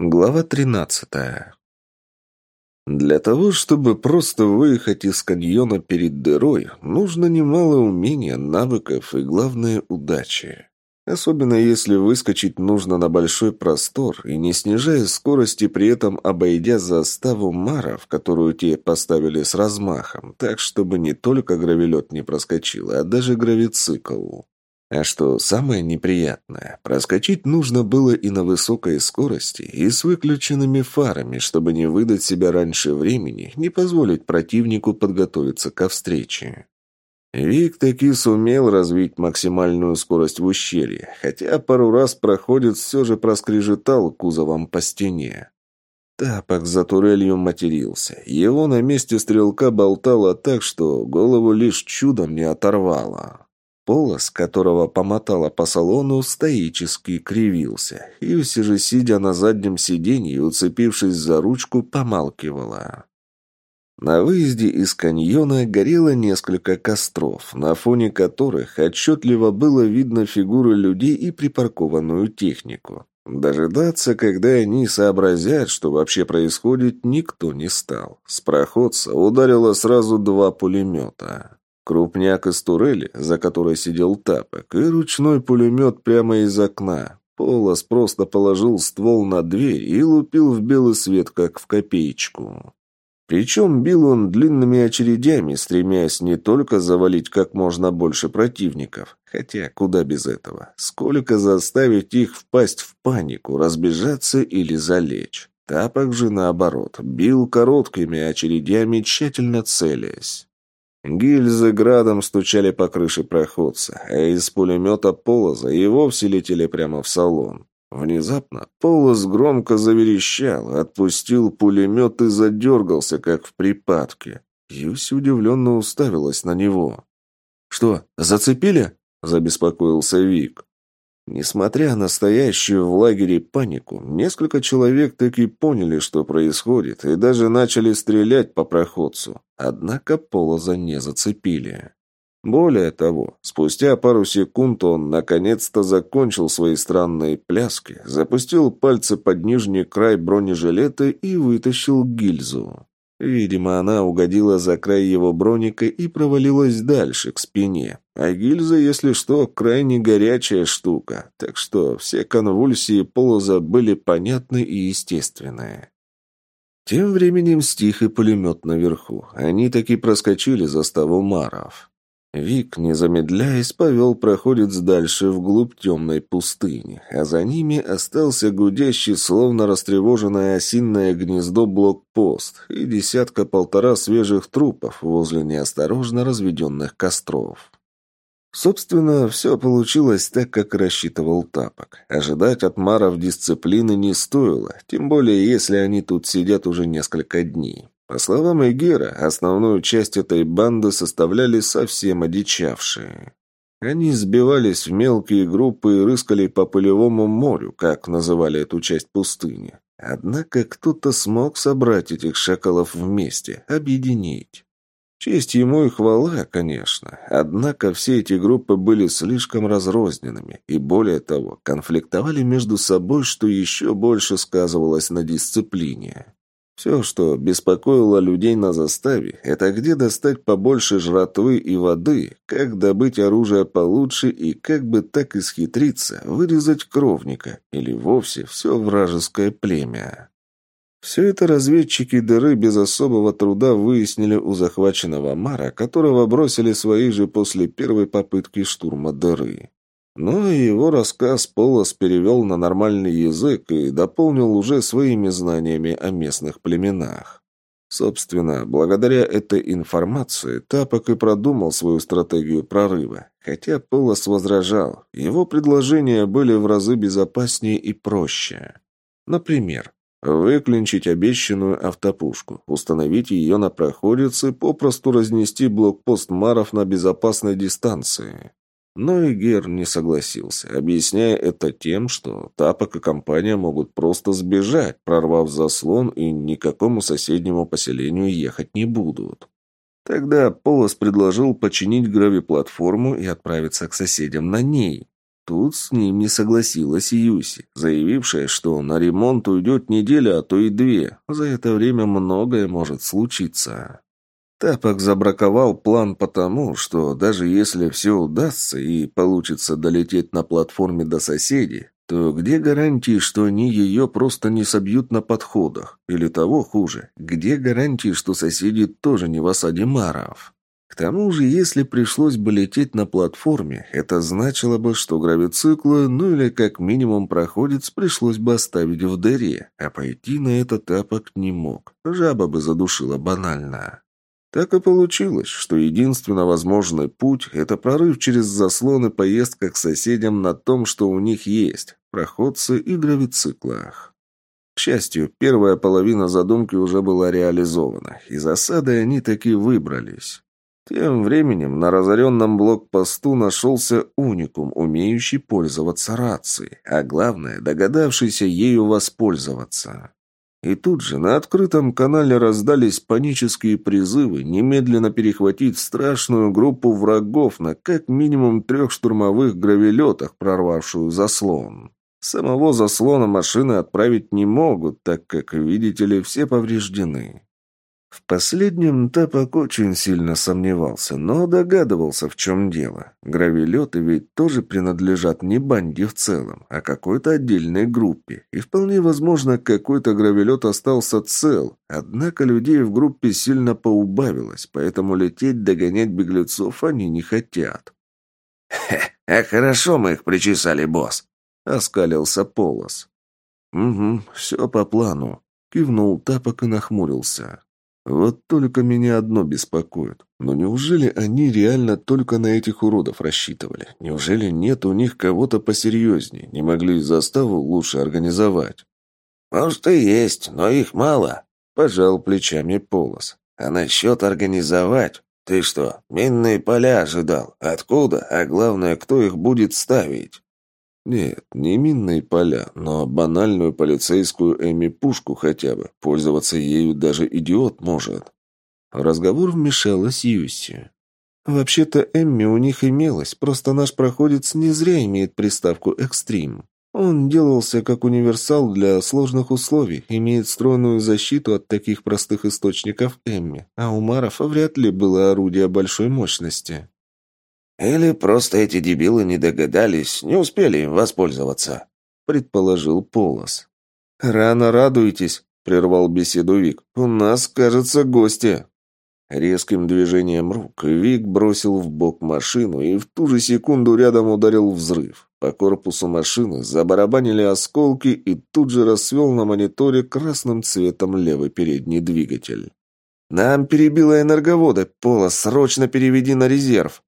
Глава 13. Для того, чтобы просто выехать из каньона перед дырой, нужно немало умения, навыков и, главное, удачи. Особенно если выскочить нужно на большой простор и не снижая скорости, при этом обойдя заставу маров, которую те поставили с размахом, так, чтобы не только гравелет не проскочил, а даже гравицикл. А что самое неприятное, проскочить нужно было и на высокой скорости, и с выключенными фарами, чтобы не выдать себя раньше времени, не позволить противнику подготовиться ко встрече. Вик таки сумел развить максимальную скорость в ущелье, хотя пару раз проходит все же проскрежетал кузовом по стене. Тапок за турелью матерился. Его на месте стрелка болтало так, что голову лишь чудом не оторвало. Полос, которого помотало по салону, стоически кривился, и все же, сидя на заднем сиденье, уцепившись за ручку, помалкивала. На выезде из каньона горело несколько костров, на фоне которых отчетливо было видно фигуры людей и припаркованную технику. Дожидаться, когда они сообразят, что вообще происходит, никто не стал. С проходца ударило сразу два пулемета. Крупняк из турели, за которой сидел тапок, и ручной пулемет прямо из окна. Полос просто положил ствол на дверь и лупил в белый свет, как в копеечку. Причем бил он длинными очередями, стремясь не только завалить как можно больше противников, хотя куда без этого, сколько заставить их впасть в панику, разбежаться или залечь. Тапок же, наоборот, бил короткими очередями, тщательно целясь. Гильзы градом стучали по крыше проходца, а из пулемета Полоза и вовсе летели прямо в салон. Внезапно Полоз громко заверещал, отпустил пулемет и задергался, как в припадке. Юси удивленно уставилась на него. «Что, зацепили?» – забеспокоился Вик. Несмотря на стоящую в лагере панику, несколько человек таки поняли, что происходит, и даже начали стрелять по проходцу. Однако Полоза не зацепили. Более того, спустя пару секунд он наконец-то закончил свои странные пляски, запустил пальцы под нижний край бронежилета и вытащил гильзу. Видимо, она угодила за край его броника и провалилась дальше, к спине. А гильза, если что, крайне горячая штука, так что все конвульсии полоза были понятны и естественные. Тем временем стих и пулемет наверху. Они таки проскочили заставу маров. Вик, не замедляясь, повел проходец дальше вглубь темной пустыни, а за ними остался гудящий, словно растревоженное осинное гнездо блокпост и десятка-полтора свежих трупов возле неосторожно разведенных костров. Собственно, все получилось так, как рассчитывал Тапок. Ожидать от маров дисциплины не стоило, тем более если они тут сидят уже несколько дней. По словам Эгера, основную часть этой банды составляли совсем одичавшие. Они сбивались в мелкие группы и рыскали по пылевому морю, как называли эту часть пустыни. Однако кто-то смог собрать этих шакалов вместе, объединить. Честь ему и хвала, конечно. Однако все эти группы были слишком разрозненными и, более того, конфликтовали между собой, что еще больше сказывалось на дисциплине. Все, что беспокоило людей на заставе, это где достать побольше жратвы и воды, как добыть оружие получше и как бы так исхитриться, вырезать кровника или вовсе все вражеское племя. Все это разведчики дыры без особого труда выяснили у захваченного Мара, которого бросили свои же после первой попытки штурма дыры. Но его рассказ Полос перевел на нормальный язык и дополнил уже своими знаниями о местных племенах. Собственно, благодаря этой информации Тапок и продумал свою стратегию прорыва, хотя Полос возражал, его предложения были в разы безопаснее и проще. Например, выклинчить обещанную автопушку, установить ее на проходице, попросту разнести блокпост Маров на безопасной дистанции. Но и Гер не согласился, объясняя это тем, что Тапок и компания могут просто сбежать, прорвав заслон, и никакому соседнему поселению ехать не будут. Тогда Полос предложил починить гравиплатформу и отправиться к соседям на ней. Тут с ним не согласилась Юси, заявившая, что на ремонт уйдет неделя, а то и две. За это время многое может случиться. Тапок забраковал план потому, что даже если все удастся и получится долететь на платформе до соседей, то где гарантии, что они ее просто не собьют на подходах? Или того хуже, где гарантии, что соседи тоже не в осаде маров? Тому же, если пришлось бы лететь на платформе, это значило бы, что гравициклы, ну или как минимум проходец, пришлось бы оставить в дыре, а пойти на этот тапок не мог. Жаба бы задушила банально. Так и получилось, что единственно возможный путь – это прорыв через заслон и поездка к соседям на том, что у них есть – проходцы и гравициклах. К счастью, первая половина задумки уже была реализована, и засады они таки выбрались. Тем временем на разоренном блокпосту нашелся уникум, умеющий пользоваться рацией, а главное, догадавшийся ею воспользоваться. И тут же на открытом канале раздались панические призывы немедленно перехватить страшную группу врагов на как минимум трех штурмовых гравелетах, прорвавшую заслон. Самого заслона машины отправить не могут, так как, видите ли, все повреждены. В последнем Тапок очень сильно сомневался, но догадывался, в чем дело. Гравилеты ведь тоже принадлежат не банде в целом, а какой-то отдельной группе. И вполне возможно, какой-то гравилет остался цел. Однако людей в группе сильно поубавилось, поэтому лететь догонять беглецов они не хотят. «Хе, а хорошо мы их причесали, босс!» — оскалился Полос. «Угу, все по плану», — кивнул Тапок и нахмурился. Вот только меня одно беспокоит. Но неужели они реально только на этих уродов рассчитывали? Неужели нет у них кого-то посерьезнее? Не могли заставу лучше организовать? Может и есть, но их мало. Пожал плечами Полос. А насчет организовать? Ты что, минные поля ожидал? Откуда? А главное, кто их будет ставить? Нет, не минные поля, но банальную полицейскую Эми-пушку хотя бы. Пользоваться ею даже идиот может. Разговор вмешалась Юси. «Вообще-то Эмми у них имелась, просто наш проходец не зря имеет приставку «экстрим». Он делался как универсал для сложных условий, имеет стройную защиту от таких простых источников Эмми, а у Маров вряд ли было орудие большой мощности. «Или просто эти дебилы не догадались, не успели им воспользоваться», — предположил Полос. «Рано радуйтесь», — прервал беседу Вик. «У нас, кажется, гости». Резким движением рук Вик бросил в бок машину, и в ту же секунду рядом ударил взрыв. По корпусу машины забарабанили осколки, и тут же рассвел на мониторе красным цветом левый передний двигатель. «Нам перебило энерговоды. Пола, срочно переведи на резерв!»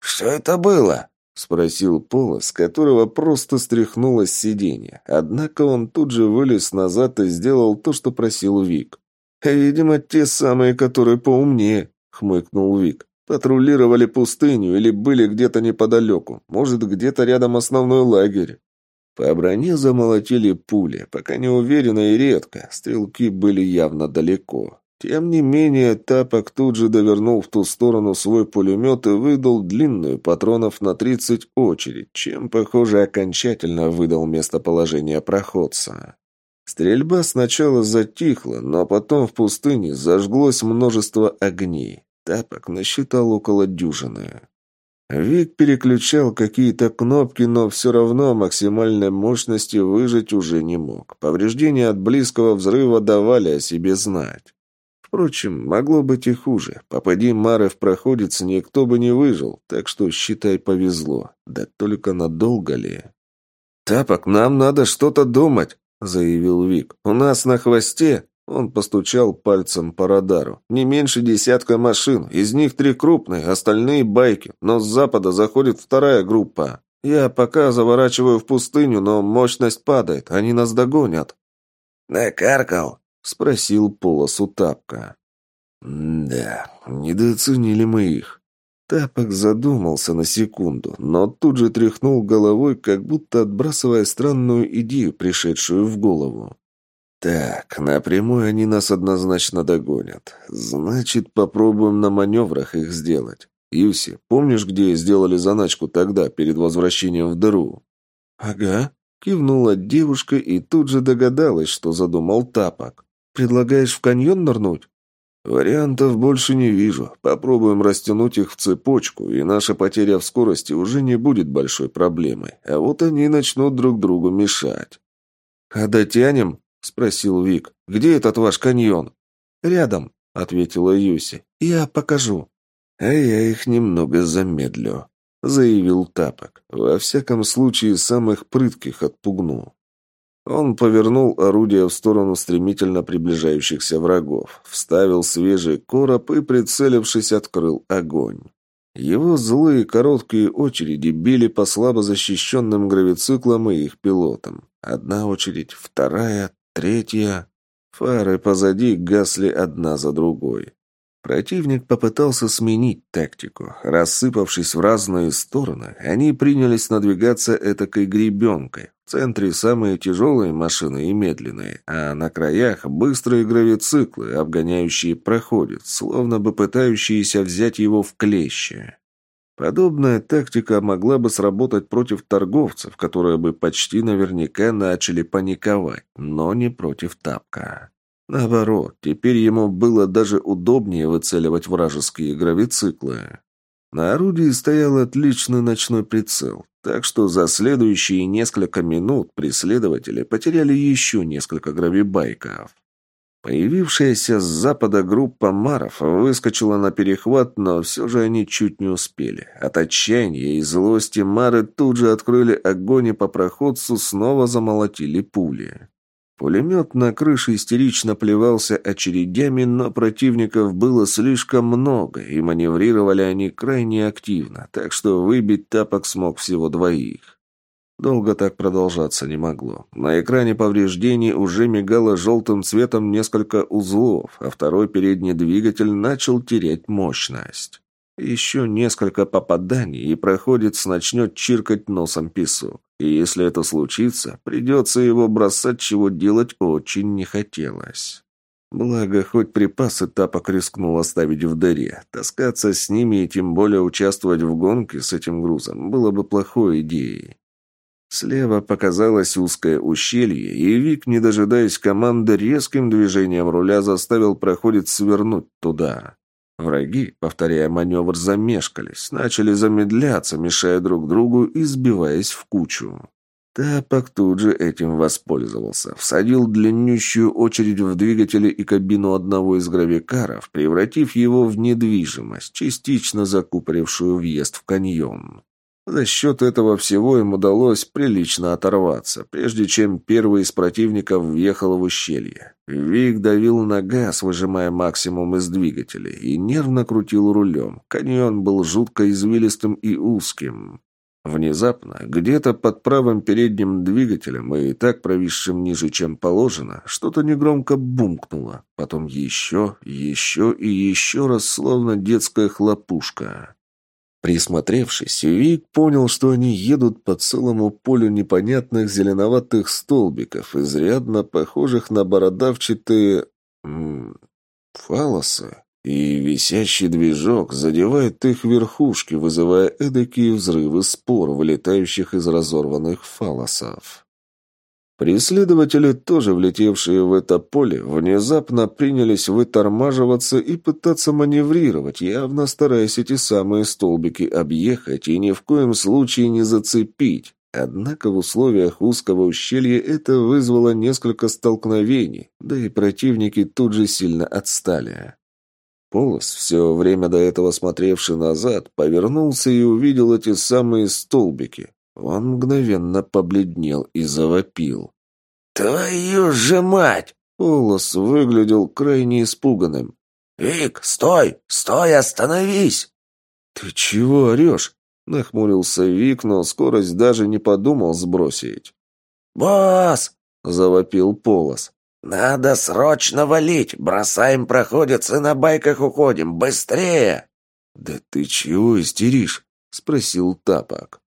«Что это было?» — спросил Пола, с которого просто стряхнулось сиденье. Однако он тут же вылез назад и сделал то, что просил Вик. «Видимо, те самые, которые поумнее», — хмыкнул Вик. «Патрулировали пустыню или были где-то неподалеку. Может, где-то рядом основной лагерь». По броне замолотили пули, пока не уверенно и редко. Стрелки были явно далеко. Тем не менее, Тапок тут же довернул в ту сторону свой пулемет и выдал длинную патронов на 30 очередь, чем, похоже, окончательно выдал местоположение проходца. Стрельба сначала затихла, но потом в пустыне зажглось множество огней. Тапок насчитал около дюжины. Вик переключал какие-то кнопки, но все равно максимальной мощности выжить уже не мог. Повреждения от близкого взрыва давали о себе знать. Впрочем, могло быть и хуже. Попади Мары в проходец, никто бы не выжил, так что, считай, повезло. Да только надолго ли? «Тапок, нам надо что-то думать», — заявил Вик. «У нас на хвосте...» Он постучал пальцем по радару. «Не меньше десятка машин. Из них три крупные, остальные байки. Но с запада заходит вторая группа. Я пока заворачиваю в пустыню, но мощность падает. Они нас догонят». «Накаркал?» — спросил Полосу Тапка. «Да, недооценили мы их». Тапок задумался на секунду, но тут же тряхнул головой, как будто отбрасывая странную идею, пришедшую в голову. «Так, напрямую они нас однозначно догонят. Значит, попробуем на маневрах их сделать. Юси, помнишь, где сделали заначку тогда, перед возвращением в дыру?» «Ага», — кивнула девушка и тут же догадалась, что задумал тапок. «Предлагаешь в каньон нырнуть?» «Вариантов больше не вижу. Попробуем растянуть их в цепочку, и наша потеря в скорости уже не будет большой проблемой. А вот они начнут друг другу мешать». «А дотянем?» — спросил Вик. «Где этот ваш каньон?» «Рядом», — ответила Юси. «Я покажу». «А я их немного замедлю», — заявил Тапок. «Во всяком случае, самых прытких отпугну». Он повернул орудие в сторону стремительно приближающихся врагов, вставил свежий короб и, прицелившись, открыл огонь. Его злые короткие очереди били по слабо защищенным гравициклам и их пилотам. Одна очередь, вторая, третья. Фары позади гасли одна за другой. Противник попытался сменить тактику. Рассыпавшись в разные стороны, они принялись надвигаться этакой гребенкой. В центре самые тяжелые машины и медленные, а на краях быстрые гравициклы, обгоняющие проходят, словно бы пытающиеся взять его в клещи. Подобная тактика могла бы сработать против торговцев, которые бы почти наверняка начали паниковать, но не против тапка. Наоборот, теперь ему было даже удобнее выцеливать вражеские гравициклы. На орудии стоял отличный ночной прицел, так что за следующие несколько минут преследователи потеряли еще несколько гравибайков. Появившаяся с запада группа маров выскочила на перехват, но все же они чуть не успели. От отчаяния и злости мары тут же открыли огонь и по проходцу снова замолотили пули. Пулемет на крыше истерично плевался очередями, но противников было слишком много, и маневрировали они крайне активно, так что выбить тапок смог всего двоих. Долго так продолжаться не могло. На экране повреждений уже мигало желтым цветом несколько узлов, а второй передний двигатель начал терять мощность. Еще несколько попаданий, и проходец начнет чиркать носом песок. И если это случится, придется его бросать, чего делать очень не хотелось. Благо, хоть припасы тапок рискнул оставить в дыре. Таскаться с ними и тем более участвовать в гонке с этим грузом было бы плохой идеей. Слева показалось узкое ущелье, и Вик, не дожидаясь команды, резким движением руля заставил проходить свернуть туда. Враги, повторяя маневр, замешкались, начали замедляться, мешая друг другу и сбиваясь в кучу. Тапок тут же этим воспользовался. Всадил длиннющую очередь в двигатели и кабину одного из гравикаров, превратив его в недвижимость, частично закупорившую въезд в каньон. За счет этого всего им удалось прилично оторваться, прежде чем первый из противников въехал в ущелье. Вик давил на газ, выжимая максимум из двигателя, и нервно крутил рулем. Каньон был жутко извилистым и узким. Внезапно, где-то под правым передним двигателем и так провисшим ниже, чем положено, что-то негромко бумкнуло. Потом еще, еще и еще раз, словно детская хлопушка. Присмотревшись, Вик понял, что они едут по целому полю непонятных зеленоватых столбиков, изрядно похожих на бородавчатые... М -м, фалосы. И висящий движок задевает их верхушки, вызывая эдакие взрывы спор, вылетающих из разорванных фалосов. Преследователи, тоже влетевшие в это поле, внезапно принялись вытормаживаться и пытаться маневрировать, явно стараясь эти самые столбики объехать и ни в коем случае не зацепить. Однако в условиях узкого ущелья это вызвало несколько столкновений, да и противники тут же сильно отстали. Полос, все время до этого смотревший назад, повернулся и увидел эти самые столбики. Он мгновенно побледнел и завопил. «Твою же мать!» Полос выглядел крайне испуганным. «Вик, стой! Стой, остановись!» «Ты чего орешь?» Нахмурился Вик, но скорость даже не подумал сбросить. «Босс!» — завопил Полос. «Надо срочно валить! Бросаем проходец и на байках уходим! Быстрее!» «Да ты чего истеришь?» — спросил Тапок.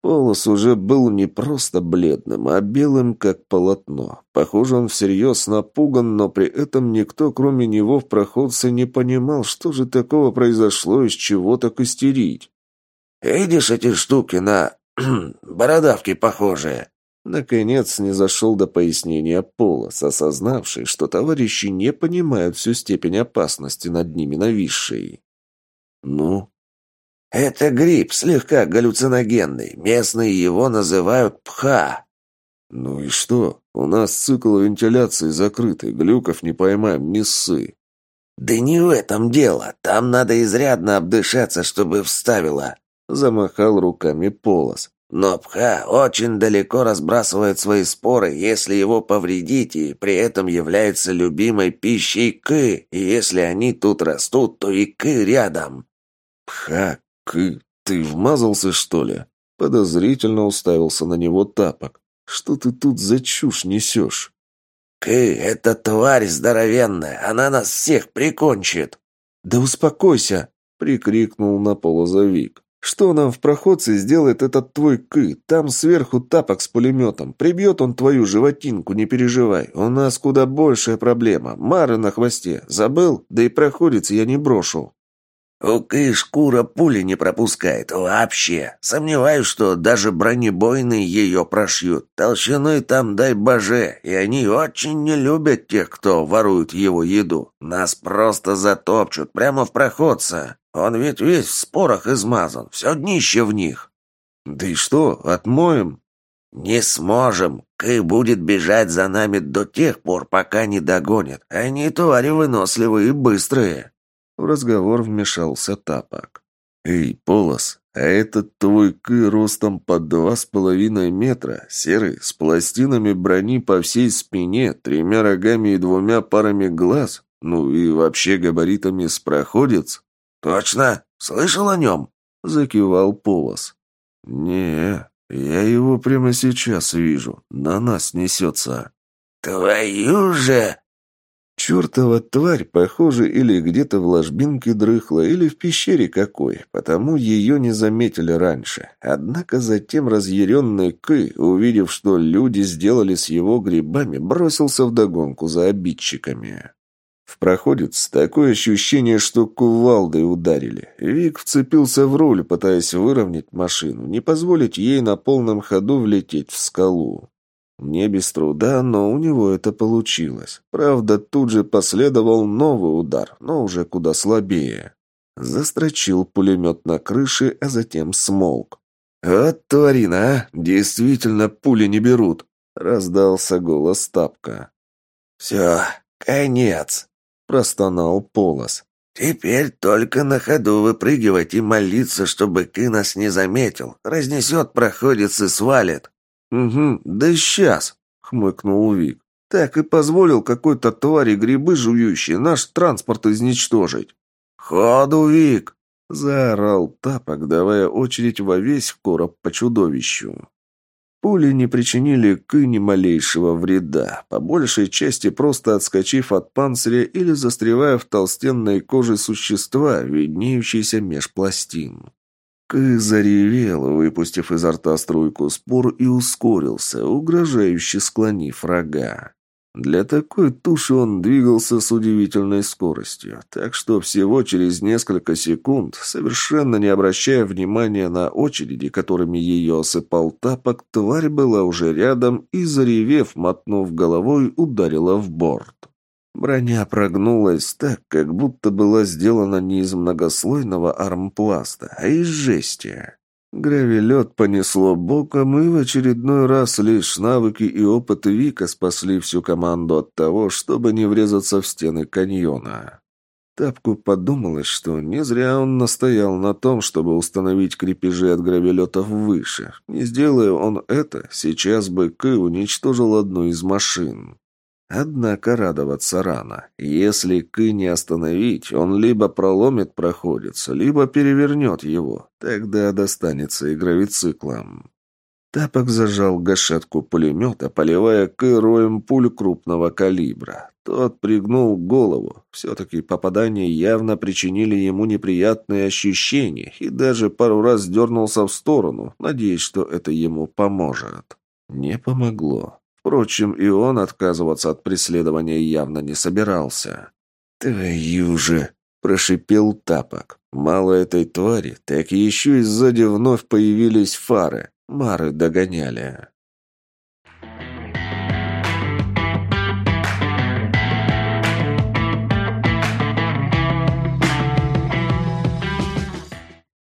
Полос уже был не просто бледным, а белым, как полотно. Похоже, он всерьез напуган, но при этом никто, кроме него, в проходце не понимал, что же такого произошло, из чего так истерить. «Видишь эти штуки на... бородавки похожие?» Наконец не зашел до пояснения Полос, осознавший, что товарищи не понимают всю степень опасности над ними нависшей. «Ну?» «Это гриб, слегка галлюциногенный. Местные его называют пха». «Ну и что? У нас цикл вентиляции закрытый, глюков не поймаем, не ссы». «Да не в этом дело. Там надо изрядно обдышаться, чтобы вставило», — замахал руками Полос. «Но пха очень далеко разбрасывает свои споры, если его повредить, и при этом является любимой пищей кы, и если они тут растут, то и кы рядом». «Пха «К... ты вмазался, что ли?» Подозрительно уставился на него тапок. «Что ты тут за чушь несешь?» «Кы, это тварь здоровенная, она нас всех прикончит!» «Да успокойся!» — прикрикнул на полозовик. «Что нам в проходце сделает этот твой Кы? Там сверху тапок с пулеметом. Прибьет он твою животинку, не переживай. У нас куда большая проблема. Мары на хвосте. Забыл? Да и проходец я не брошу». Кы шкура пули не пропускает. Вообще. Сомневаюсь, что даже бронебойные ее прошьют. Толщиной там дай боже. И они очень не любят тех, кто ворует его еду. Нас просто затопчут прямо в проходца. Он ведь весь в спорах измазан. Все днище в них. Да и что, отмоем? «Не сможем. Кы будет бежать за нами до тех пор, пока не догонит. Они твари выносливые и быстрые». В разговор вмешался Тапок. «Эй, Полос, а этот твой Кы ростом под два с половиной метра, серый, с пластинами брони по всей спине, тремя рогами и двумя парами глаз, ну и вообще габаритами с проходец?» «Точно? Слышал о нем?» — закивал Полос. «Не, я его прямо сейчас вижу. На нас несется». «Твою же!» Чертова тварь, похоже, или где-то в ложбинке дрыхла, или в пещере какой, потому ее не заметили раньше. Однако затем разъяренный Кы, увидев, что люди сделали с его грибами, бросился вдогонку за обидчиками. В проходец такое ощущение, что кувалдой ударили. Вик вцепился в руль, пытаясь выровнять машину, не позволить ей на полном ходу влететь в скалу. Не без труда, но у него это получилось. Правда, тут же последовал новый удар, но уже куда слабее. Застрочил пулемет на крыше, а затем смолк. «Вот тварина, а! Действительно, пули не берут!» — раздался голос Тапка. «Все, конец!» — простонал Полос. «Теперь только на ходу выпрыгивать и молиться, чтобы Кы нас не заметил. Разнесет проходец и свалит». «Угу, да сейчас», — хмыкнул Вик. «Так и позволил какой-то твари грибы жующие наш транспорт изничтожить». «Ходу, Вик!» — заорал Тапок, давая очередь во весь короб по чудовищу. Пули не причинили Кы ни малейшего вреда, по большей части просто отскочив от панциря или застревая в толстенной коже существа, виднеющейся меж пластин. Кы заревел, выпустив изо рта струйку спор и ускорился, угрожающе склонив рога. Для такой туши он двигался с удивительной скоростью, так что всего через несколько секунд, совершенно не обращая внимания на очереди, которыми ее осыпал тапок, тварь была уже рядом и, заревев, мотнув головой, ударила в борт. Броня прогнулась так, как будто была сделана не из многослойного армпласта, а из жести. Гравилет понесло боком, и в очередной раз лишь навыки и опыт Вика спасли всю команду от того, чтобы не врезаться в стены каньона. Тапку подумалось, что не зря он настоял на том, чтобы установить крепежи от гравилетов выше. Не сделая он это, сейчас бы Кы уничтожил одну из машин. Однако радоваться рано. Если Кы не остановить, он либо проломит проходец, либо перевернет его. Тогда достанется и гравициклом. Тапок зажал гашетку пулемета, поливая кыроем пуль крупного калибра. Тот пригнул голову. Все-таки попадания явно причинили ему неприятные ощущения и даже пару раз дернулся в сторону, надеясь, что это ему поможет. Не помогло. Впрочем, и он отказываться от преследования явно не собирался. «Твою же!» – прошипел Тапок. Мало этой твари, так еще и сзади вновь появились фары. Мары догоняли.